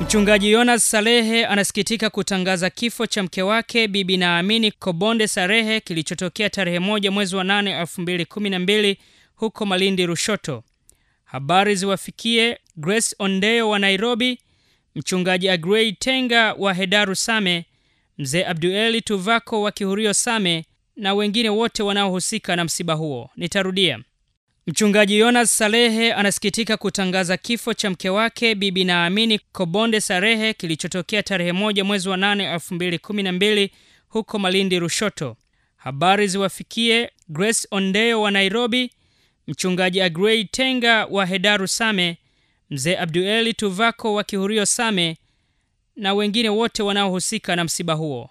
Mchungaji Yonas Salehe anasikitika kutangaza kifo cha mke wake Bibi Naamini Kobonde Salehe kilichotokea tarehe moja mwezi wa nane elfu mbili kumi na mbili huko Malindi rushoto Habari ziwafikie Grace Ondeo wa Nairobi, mchungaji Agrey Tenga wa Hedaru Same, mzee Abdueli Tuvako wa Kihurio Same na wengine wote wanaohusika na msiba huo. Nitarudia. Mchungaji Yonas Salehe anasikitika kutangaza kifo cha mke wake Bibi Naamini Kobonde sarehe kilichotokea tarehe moja mwezi wa nane elfu mbili kumi na mbili huko Malindi rushoto Habari ziwafikie Grace Ondeo wa Nairobi, mchungaji Agrey Tenga wa Hedaru Same, mzee Abdueli Tuvako wa Kihurio Same na wengine wote wanaohusika na msiba huo.